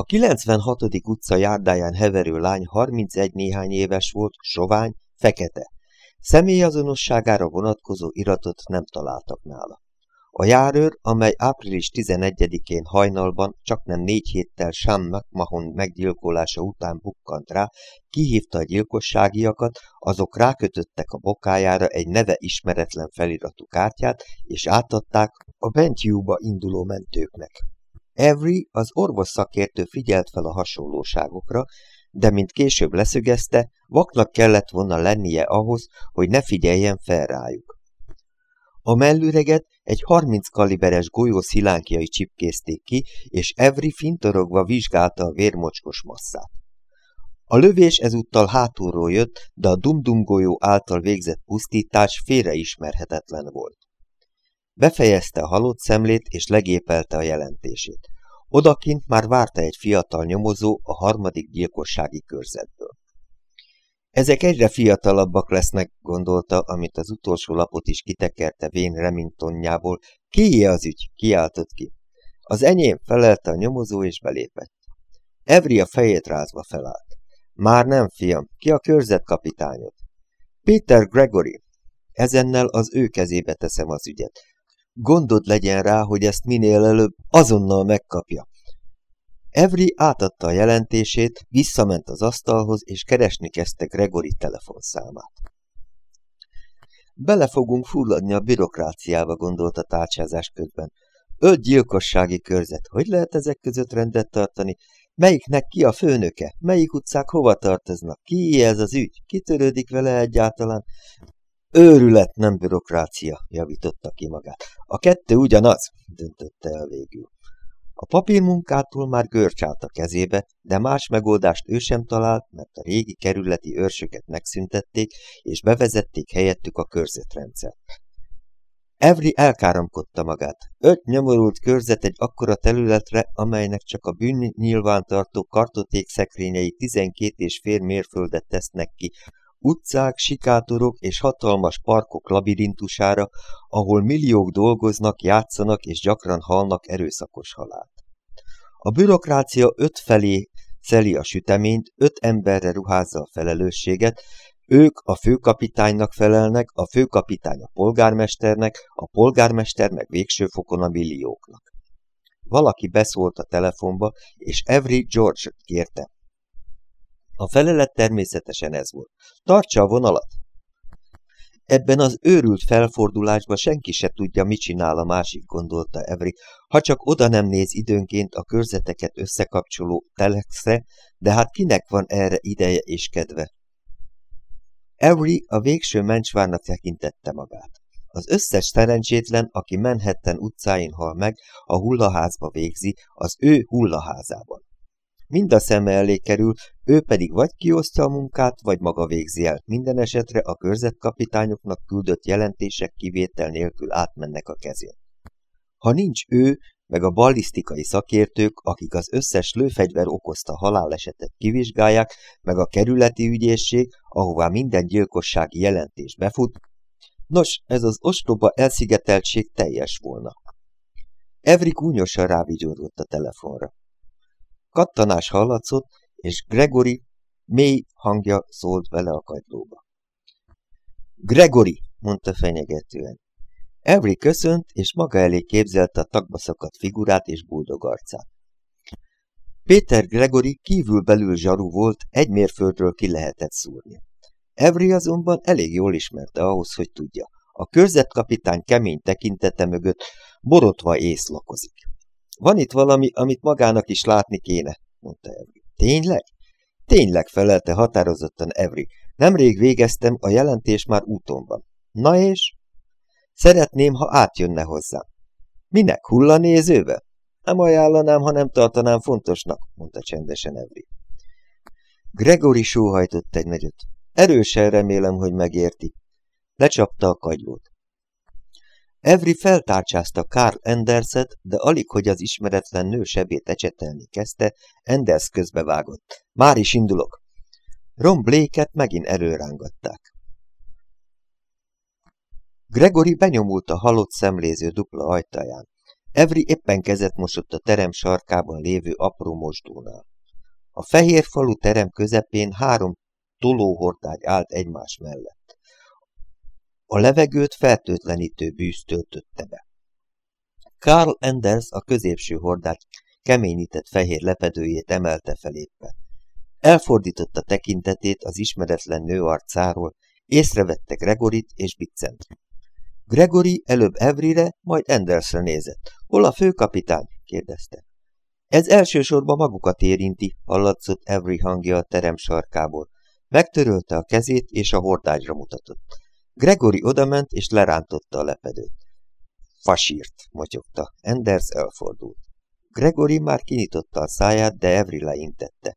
A 96. utca járdáján heverő lány 31 néhány éves volt, sovány, fekete. Személyazonosságára vonatkozó iratot nem találtak nála. A járőr, amely április 11-én hajnalban, csak nem négy héttel Sam McMahon meggyilkolása után bukkant rá, kihívta a gyilkosságiakat, azok rákötöttek a bokájára egy neve ismeretlen feliratú kártyát, és átadták a Bentyúba induló mentőknek. Avery, az orvos szakértő figyelt fel a hasonlóságokra, de mint később leszögezte, vaknak kellett volna lennie ahhoz, hogy ne figyeljen fel rájuk. A mellüreget egy 30 kaliberes golyó szilánkjai csipkézték ki, és Evri fintorogva vizsgálta a vérmocskos masszát. A lövés ezúttal hátulról jött, de a Dum-Dum golyó által végzett pusztítás félreismerhetetlen volt. Befejezte a halott szemlét, és legépelte a jelentését. Odakint már várta egy fiatal nyomozó a harmadik gyilkossági körzetből. Ezek egyre fiatalabbak lesznek, gondolta, amit az utolsó lapot is kitekerte Vén Remingtonjából. Kié az ügy? kiáltott ki. Az enyém, felelte a nyomozó, és belépett. Evri a fejét rázva felállt. Már nem, fiam, ki a körzetkapitányod? Peter Gregory. Ezennel az ő kezébe teszem az ügyet. Gondod legyen rá, hogy ezt minél előbb azonnal megkapja. Evri átadta a jelentését, visszament az asztalhoz, és keresni kezdte Gregory telefonszámát. Bele fogunk fulladni a bürokráciába, gondolta tárcsázás közben. Öt gyilkossági körzet, hogy lehet ezek között rendet tartani? Melyiknek ki a főnöke? Melyik utcák hova tartoznak? Ki ez az ügy? Kitörődik vele egyáltalán? Őrület, nem bürokrácia, javította ki magát. A kettő ugyanaz, döntötte el végül. A papírmunkától már görcs a kezébe, de más megoldást ő sem talált, mert a régi kerületi őrsöket megszüntették, és bevezették helyettük a körzetrendszert. Evri elkáromkodta magát. Öt nyomorult körzet egy akkora területre, amelynek csak a bűn nyilvántartó kartoték szekrényei 12 és fél mérföldet tesznek ki, utcák, sikátorok és hatalmas parkok labirintusára, ahol milliók dolgoznak, játszanak és gyakran halnak erőszakos halált. A bürokrácia öt felé szeli a süteményt, öt emberre ruházza a felelősséget, ők a főkapitánynak felelnek, a főkapitány a polgármesternek, a polgármester meg végső fokon a millióknak. Valaki beszólt a telefonba, és Every George kérte. A felelet természetesen ez volt. Tartsa a vonalat! Ebben az őrült felfordulásban senki se tudja, mit csinál a másik, gondolta Evri, ha csak oda nem néz időnként a körzeteket összekapcsoló telexre, de hát kinek van erre ideje és kedve? Evri a végső mencsvárnak tekintette magát. Az összes szerencsétlen, aki Manhattan utcáin hal meg, a hullaházba végzi, az ő hullaházában. Mind a szeme elé kerül, ő pedig vagy kiosztja a munkát, vagy maga végzi el. Minden esetre a körzetkapitányoknak küldött jelentések kivétel nélkül átmennek a kezén. Ha nincs ő, meg a ballisztikai szakértők, akik az összes lőfegyver okozta halálesetet kivizsgálják, meg a kerületi ügyészség, ahová minden gyilkossági jelentés befut, nos, ez az ostoba elszigeteltség teljes volna. Evrik únyosan rávigyorgott a telefonra. Kattanás hallatszott, és Gregory mély hangja szólt vele a kagylóba. Gregory, mondta fenyegetően. Every köszönt, és maga elé képzelte a tagba figurát és buldog arcát. Péter Gregory kívül-belül zsaru volt, egy mérföldről ki lehetett szúrni. Every azonban elég jól ismerte ahhoz, hogy tudja. A körzetkapitány kemény tekintete mögött borotva észlakozik. Van itt valami, amit magának is látni kéne, mondta Evri. Tényleg? Tényleg felelte határozottan Evri. Nemrég végeztem, a jelentés már úton van. Na és? Szeretném, ha átjönne hozzám. Minek, hullanézővel? Nem ajánlanám, ha nem tartanám fontosnak, mondta csendesen Evri. Gregory sóhajtott egy nagyot. Erősen remélem, hogy megérti. Lecsapta a kagylót. Evri feltárcsázta Karl Enderset, de alig, hogy az ismeretlen nő sebét ecsetelni kezdte, Enders közbevágott. Már is indulok. Ron Blake-et megint erőrángatták. Gregory benyomult a halott szemléző dupla ajtaján. Evri éppen kezet mosott a terem sarkában lévő apró mosdónál. A fehér falu terem közepén három tolóhordágy állt egymás mellett. A levegőt fertőtlenítő bűz töltötte be. Karl Enders a középső hordát keményített fehér lepedőjét emelte fel éppen. Elfordította tekintetét az ismeretlen nő arcáról, észrevette Gregorit és Biccent. Gregory előbb Evrire, majd Endersre nézett. Hol a főkapitány? kérdezte. Ez elsősorban magukat érinti, hallatszott Every hangja a terem sarkából. Megtörölte a kezét, és a hordágyra mutatott. Gregory odament, és lerántotta a lepedőt. Fasírt, motyogta. Enders elfordult. Gregory már kinyitotta a száját, de Evri leintette.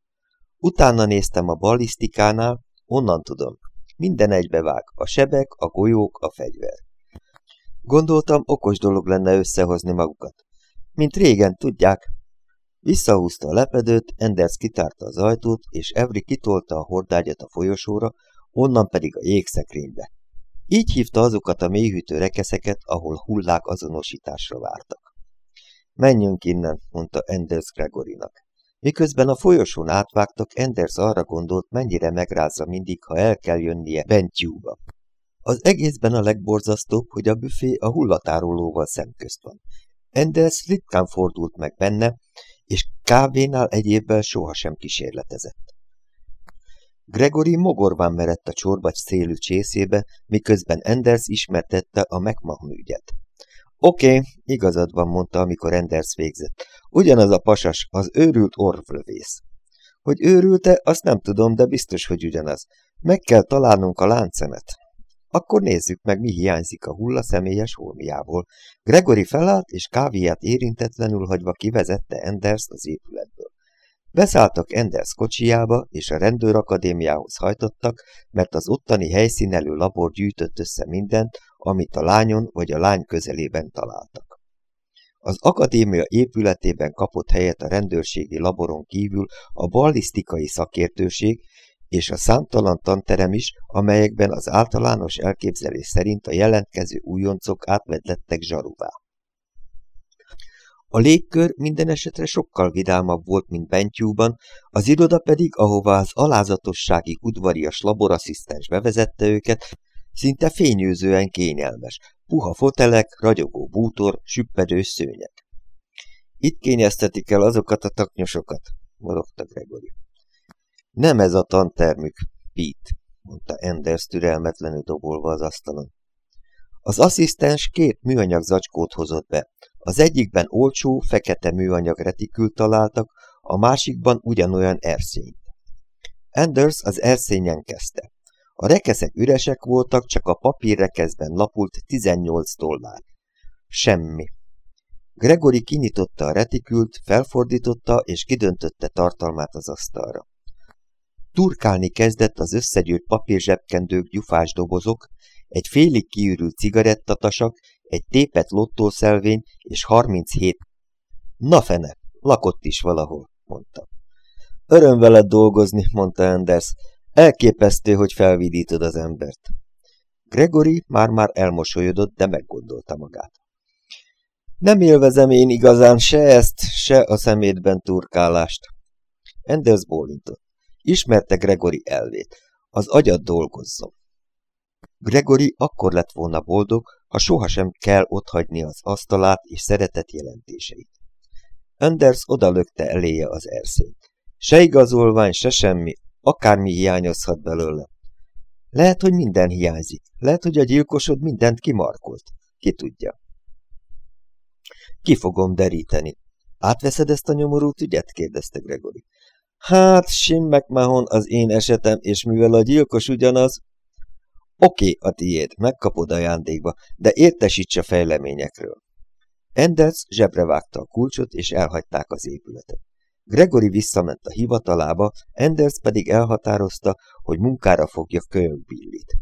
Utána néztem a ballisztikánál, onnan tudom. Minden egybevág, a sebek, a golyók, a fegyver. Gondoltam, okos dolog lenne összehozni magukat. Mint régen, tudják. Visszahúzta a lepedőt, Enders kitárta az ajtót, és Evri kitolta a hordágyat a folyosóra, onnan pedig a jégszekrénybe. Így hívta azokat a mélyhűtő rekeszeket, ahol hullák azonosításra vártak. Menjünk innen, mondta Enders Gregorinak. Miközben a folyosón átvágtak, Enders arra gondolt, mennyire megrázza mindig, ha el kell jönnie Bentyúba. Az egészben a legborzasztóbb, hogy a büfé a hullatárolóval szemközt van. Enders ritkán fordult meg benne, és kávénál egyébben sohasem kísérletezett. Gregory mogorván merett a csorbacs szélű csészébe, miközben Enders ismertette a McMahon ügyet. Oké, okay, igazad van, mondta, amikor Enders végzett. Ugyanaz a pasas, az őrült orvlövész. Hogy őrült-e, azt nem tudom, de biztos, hogy ugyanaz. Meg kell találnunk a láncemet. Akkor nézzük meg, mi hiányzik a hulla személyes holmiából. Gregory felállt, és kávéját érintetlenül hagyva kivezette Enders az épületből. Beszálltak Enders kocsijába, és a rendőrakadémiához hajtottak, mert az ottani helyszínelő labor gyűjtött össze mindent, amit a lányon vagy a lány közelében találtak. Az akadémia épületében kapott helyet a rendőrségi laboron kívül a ballisztikai szakértőség és a számtalan tanterem is, amelyekben az általános elképzelés szerint a jelentkező újoncok átvedlettek zsaruvá. A légkör minden esetre sokkal vidámabb volt, mint Bentyúban, az iroda pedig, ahová az alázatossági udvarias laborasszisztens bevezette őket, szinte fényőzően kényelmes, puha fotelek, ragyogó bútor, süppedő szőnyek. Itt kényeztetik el azokat a taknyosokat, morogta Gregory. Nem ez a tantermük, Pete, mondta Enders türelmetlenül dobolva az asztalon. Az asszisztens két műanyag zacskót hozott be. Az egyikben olcsó, fekete műanyag retikült találtak, a másikban ugyanolyan erszényt. Anders az erszényen kezdte. A rekeszek üresek voltak, csak a papírrekeszben lapult 18 dollár. Semmi. Gregory kinyitotta a retikült, felfordította és kidöntötte tartalmát az asztalra. Turkálni kezdett az összegyűrt papírzsebkendők gyufás dobozok, egy félig kiürült cigarettatasak, egy tépet lottószelvény és 37. Na fene, lakott is valahol, mondta. Öröm veled dolgozni, mondta Anders. Elképesztő, hogy felvidítod az embert. Gregory már-már elmosolyodott, de meggondolta magát. Nem élvezem én igazán se ezt, se a szemétben turkálást. Anders bólintott. Ismerte Gregory elvét. Az agyat dolgozzon. Gregory akkor lett volna boldog, ha sohasem kell otthagyni az asztalát és szeretett jelentéseit. Anders odalökte eléje az erszényt. Se igazolvány, se semmi, akármi hiányozhat belőle. Lehet, hogy minden hiányzik. Lehet, hogy a gyilkosod mindent kimarkolt. Ki tudja. Ki fogom deríteni. Átveszed ezt a nyomorult ügyet? kérdezte Gregory. Hát, Sim McMahon az én esetem, és mivel a gyilkos ugyanaz... Oké, a tiéd, megkapod ajándékba, de értesíts a fejleményekről. Enders zsebre vágta a kulcsot, és elhagyták az épületet. Gregory visszament a hivatalába, Enders pedig elhatározta, hogy munkára fogja kölyök Billit.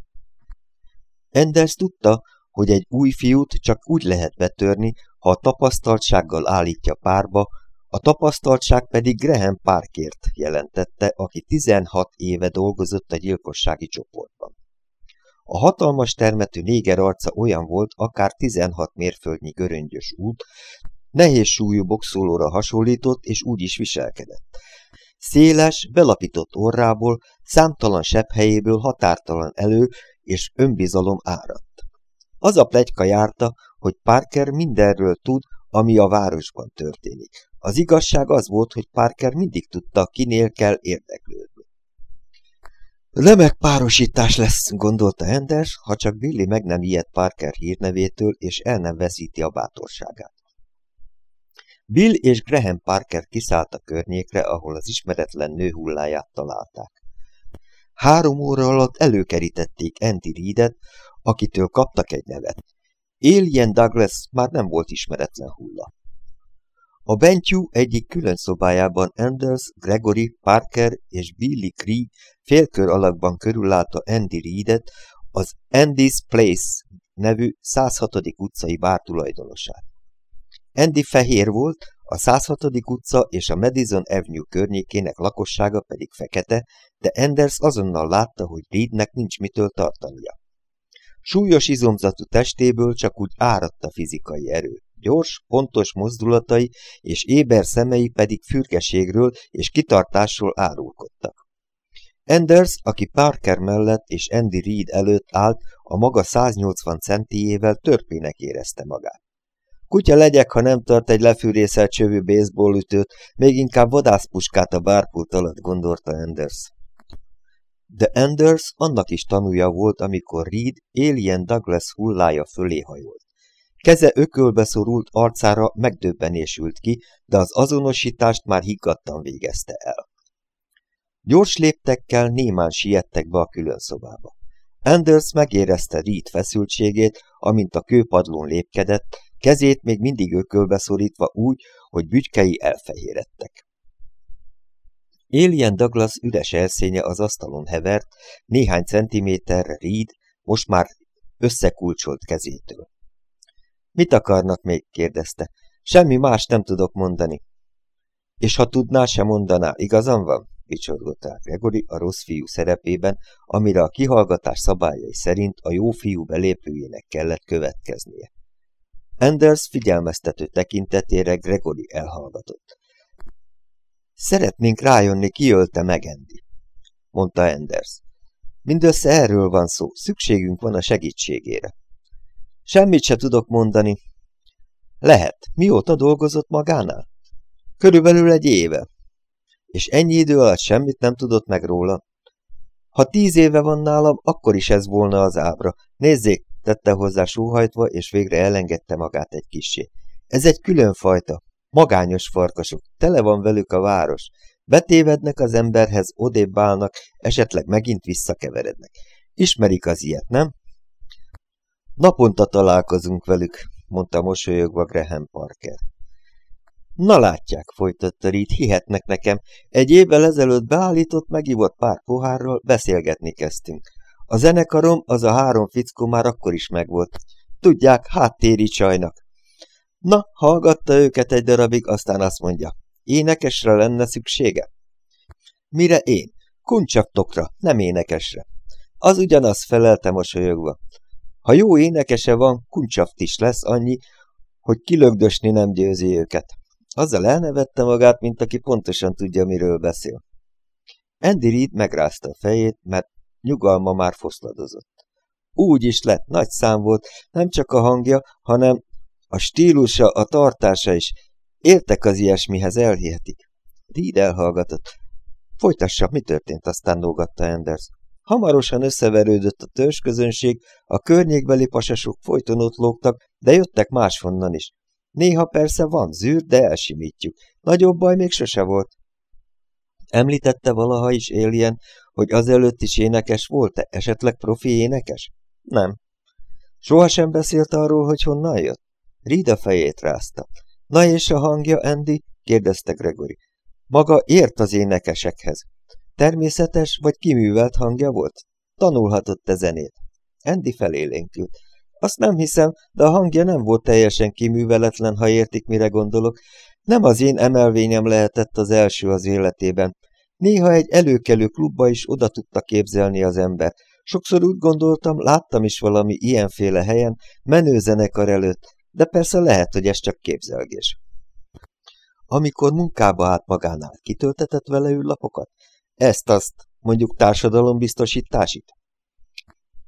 Enders tudta, hogy egy új fiút csak úgy lehet betörni, ha a tapasztaltsággal állítja párba, a tapasztaltság pedig Graham Parkért jelentette, aki 16 éve dolgozott a gyilkossági csoportban. A hatalmas termetű néger arca olyan volt, akár 16 mérföldnyi göröngyös út, Nehéz súlyú boxolóra hasonlított, és úgy is viselkedett. Széles, belapított orrából, számtalan sebb helyéből határtalan elő és önbizalom áradt. Az a plegyka járta, hogy Parker mindenről tud, ami a városban történik. Az igazság az volt, hogy Parker mindig tudta, kinél kell érdeklődni. Remek párosítás lesz, gondolta Enders, ha csak Billy meg nem ijed Parker hírnevétől, és el nem veszíti a bátorságát. Bill és Graham Parker kiszállt a környékre, ahol az ismeretlen nő hulláját találták. Három óra alatt előkerítették Andy Reedet, akitől kaptak egy nevet. Alien Douglas már nem volt ismeretlen hulla. A Bentyú egyik külön szobájában Anders, Gregory, Parker és Billy Cree félkör alakban körüllátta Andy Reedet, az Andy's Place nevű 106. utcai bár tulajdonosát. Andy fehér volt, a 106. utca és a Madison Avenue környékének lakossága pedig fekete, de Anders azonnal látta, hogy Reednek nincs mitől tartania. Súlyos izomzatú testéből csak úgy áradt a fizikai erő. Gyors, pontos mozdulatai és éber szemei pedig fürgeségről és kitartásról árulkodtak. Anders, aki Parker mellett és Andy Reid előtt állt, a maga 180 centiével törpének érezte magát. Kutya legyek, ha nem tart egy lefűrészelt csövű baseballütőt, még inkább vadászpuskát a bárpult alatt gondolta Anders. De Anders annak is tanúja volt, amikor Reed Alien Douglas hullája fölé hajolt. Keze ökölbe szorult arcára megdöbbenésült ki, de az azonosítást már higgadtan végezte el. Gyors léptekkel némán siettek be a külön szobába. Anders megérezte Reed feszültségét, amint a kőpadlón lépkedett, kezét még mindig ökölbe szorítva úgy, hogy bütykei elfehérettek. Alien Douglas üres elszénye az asztalon hevert, néhány centiméterre Reed, most már összekulcsolt kezétől. Mit akarnak még? kérdezte. Semmi más nem tudok mondani. És ha tudná, se mondaná, igazam van? vicsorgott rá Gregory a rossz fiú szerepében, amire a kihallgatás szabályai szerint a jó fiú belépőjének kellett következnie. Anders figyelmeztető tekintetére Gregory elhallgatott. Szeretnénk rájönni, ki ölte meg mondta Anders. Mindössze erről van szó, szükségünk van a segítségére. Semmit se tudok mondani. Lehet. Mióta dolgozott magánál? Körülbelül egy éve. És ennyi idő alatt semmit nem tudott meg róla. Ha tíz éve van nálam, akkor is ez volna az ábra. Nézzék, tette hozzá sóhajtva, és végre elengedte magát egy kisé. Ez egy külön fajta. Magányos farkasok, tele van velük a város. Betévednek az emberhez, odébb állnak, esetleg megint visszakeverednek. Ismerik az ilyet, nem? Naponta találkozunk velük, mondta mosolyogva Graham Parker. Na látják, folytatta Reed, hihetnek nekem. Egy évvel ezelőtt beállított, megivott pár pohárral, beszélgetni kezdtünk. A zenekarom, az a három fickó már akkor is megvolt. Tudják, háttéri csajnak. Na, hallgatta őket egy darabig, aztán azt mondja, énekesre lenne szüksége? Mire én? Kuncsaktokra, nem énekesre. Az ugyanaz felelte mosolyogva. Ha jó énekese van, kuncsaft is lesz annyi, hogy kilögdösni nem győzi őket. Azzal elnevette magát, mint aki pontosan tudja, miről beszél. Andy Reid megrázta a fejét, mert nyugalma már foszladozott. Úgy is lett, nagy szám volt, nem csak a hangja, hanem a stílusa, a tartása is. Értek az ilyesmihez, elhihetik. Reed elhallgatott. Folytassa, mi történt, aztán nógatta Anders. Hamarosan összeverődött a törzsközönség, a környékbeli pasasok folyton ott lógtak, de jöttek máshonnan is. Néha persze van zűr, de elsimítjuk. Nagyobb baj még sose volt. Említette valaha is Alien, hogy azelőtt is énekes volt-e, esetleg profi énekes? Nem. Sohasem beszélt arról, hogy honnan jött? Rida fejét rázta. Na és a hangja, Andy? kérdezte Gregory. Maga ért az énekesekhez. Természetes vagy kiművelt hangja volt? Tanulhatott-e zenét? Andy felélénkült. Azt nem hiszem, de a hangja nem volt teljesen kiműveletlen, ha értik, mire gondolok. Nem az én emelvényem lehetett az első az életében. Néha egy előkelő klubba is oda tudta képzelni az ember. Sokszor úgy gondoltam, láttam is valami ilyenféle helyen, menő zenekar előtt, de persze lehet, hogy ez csak képzelgés. Amikor munkába állt magánál, kitöltetett vele lapokat? Ezt-azt, mondjuk társadalombiztosításit?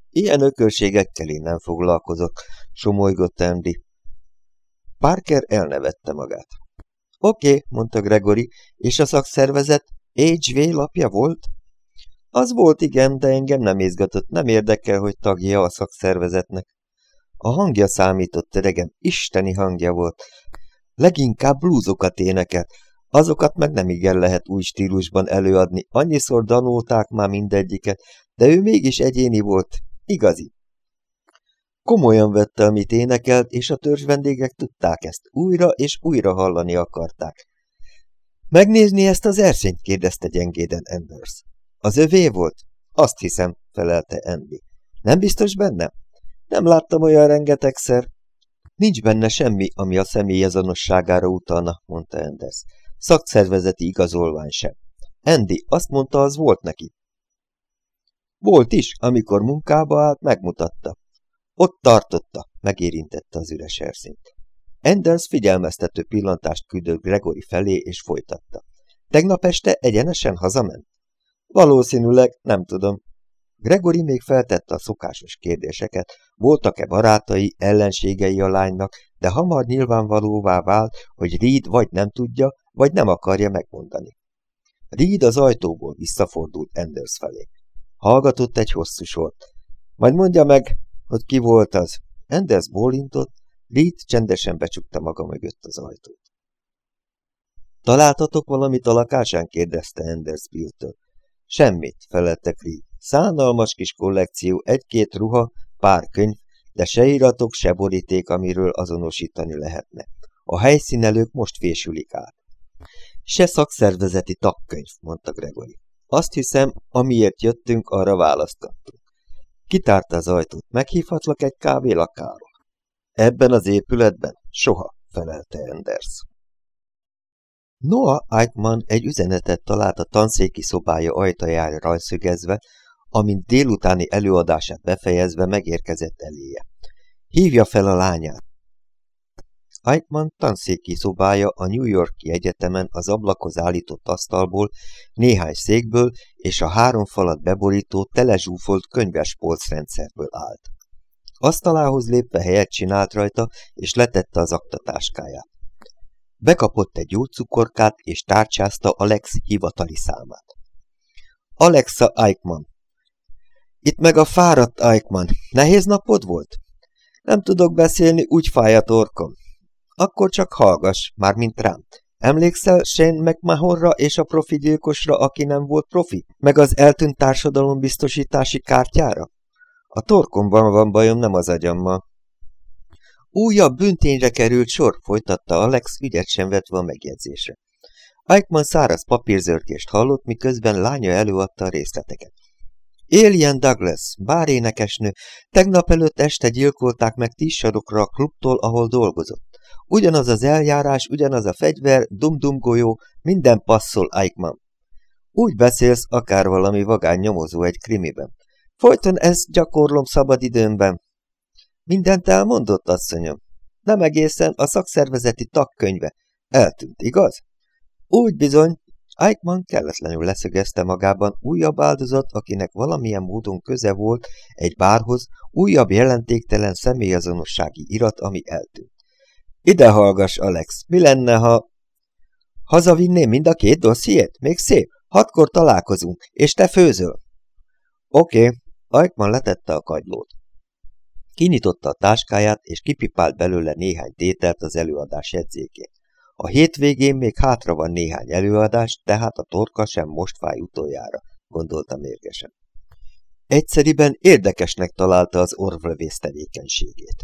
Ilyen ökölségekkel én nem foglalkozok, somolygott Andy. Parker elnevette magát. Oké, okay, mondta Gregory, és a szakszervezet HV lapja volt? Az volt, igen, de engem nem izgatott, nem érdekel, hogy tagja a szakszervezetnek. A hangja számított, öregem, isteni hangja volt. Leginkább blúzokat énekelt, azokat meg nem igen lehet új stílusban előadni, annyiszor danulták már mindegyiket, de ő mégis egyéni volt, igazi. Komolyan vette, amit énekelt, és a törzs vendégek tudták ezt, újra és újra hallani akarták. Megnézni ezt az erszényt? kérdezte gyengéden Anders. Az övé volt? Azt hiszem, felelte Andy. Nem biztos benne? Nem láttam olyan rengetegszer. Nincs benne semmi, ami a személyazonosságára utalna, mondta Anders. Szakszervezeti igazolvány sem. Andy, azt mondta, az volt neki. Volt is, amikor munkába állt, megmutatta. Ott tartotta, megérintette az üres erszényt. Anders figyelmeztető pillantást küldött Gregory felé, és folytatta. Tegnap este egyenesen hazament? Valószínűleg, nem tudom. Gregory még feltette a szokásos kérdéseket, voltak-e barátai, ellenségei a lánynak, de hamar nyilvánvalóvá vált, hogy Reed vagy nem tudja, vagy nem akarja megmondani. Reed az ajtóból visszafordult Anders felé. Hallgatott egy hosszú sort. Majd mondja meg, hogy ki volt az. Anders bólintott, Reed csendesen becsukta maga mögött az ajtót. Találtatok valamit a lakásán? kérdezte Anders Bill-től. Semmit, felelte Reed. Szánalmas kis kollekció, egy-két ruha, pár könyv, de se iratok, se boríték, amiről azonosítani lehetne. A helyszínelők most fésülik át. Se szakszervezeti tagkönyv, mondta Gregory. Azt hiszem, amiért jöttünk, arra választottunk. Kitárta az ajtót. Meghívhatlak egy kávé lakára? Ebben az épületben? Soha, felelte Enders. Noah Eichmann egy üzenetet talált a tanszéki szobája ajtajára rajszögezve, amint délutáni előadását befejezve megérkezett eléje. Hívja fel a lányát. Eichmann tanszéki szobája a New Yorki Egyetemen az ablakhoz állított asztalból, néhány székből és a három falat beborító, telezsúfolt könyves polcrendszerből állt. Asztalához lépve helyet csinált rajta, és letette az aktatáskáját. Bekapott egy gyógycukorkát, és tárcsázta Alex hivatali számát. Alexa Eichmann. Itt meg a fáradt Eichmann. Nehéz napod volt? Nem tudok beszélni, úgy fáj a torkom. Akkor csak hallgass, már mint rám. Emlékszel Shane McMahonra és a profi gyilkosra, aki nem volt profi? Meg az eltűnt társadalombiztosítási kártyára? A torkomban van bajom, nem az agyammal. Újabb büntényre került sor, folytatta Alex, ügyet sem vetve a megjegyzésre. Eichmann száraz papírzörkést hallott, miközben lánya előadta a részleteket. Alien Douglas, bárénekesnő, tegnap előtt este gyilkolták meg tíz sarokra a klubtól, ahol dolgozott. Ugyanaz az eljárás, ugyanaz a fegyver, dum-dum golyó, minden passzol, Eichmann. Úgy beszélsz, akár valami vagány nyomozó egy krimiben. Folyton ezt gyakorlom szabadidőmben. Mindent elmondott, asszonyom. Nem egészen a szakszervezeti tagkönyve. Eltűnt, igaz? Úgy bizony. Eichmann kelletlenül leszögezte magában újabb áldozat, akinek valamilyen módon köze volt egy bárhoz, újabb jelentéktelen személyazonossági irat, ami eltűnt. Ide hallgass, Alex, mi lenne, ha... Hazavinném mind a két dossziét? Még szép? Hatkor találkozunk, és te főzöl. Oké, okay. Aikman letette a kagylót. Kinyitotta a táskáját, és kipipált belőle néhány tételt az előadás jegyzékén. A hétvégén még hátra van néhány előadás, tehát a torka sem most fáj utoljára, gondolta mérgesen. Egyszeriben érdekesnek találta az orvlevész tevékenységét.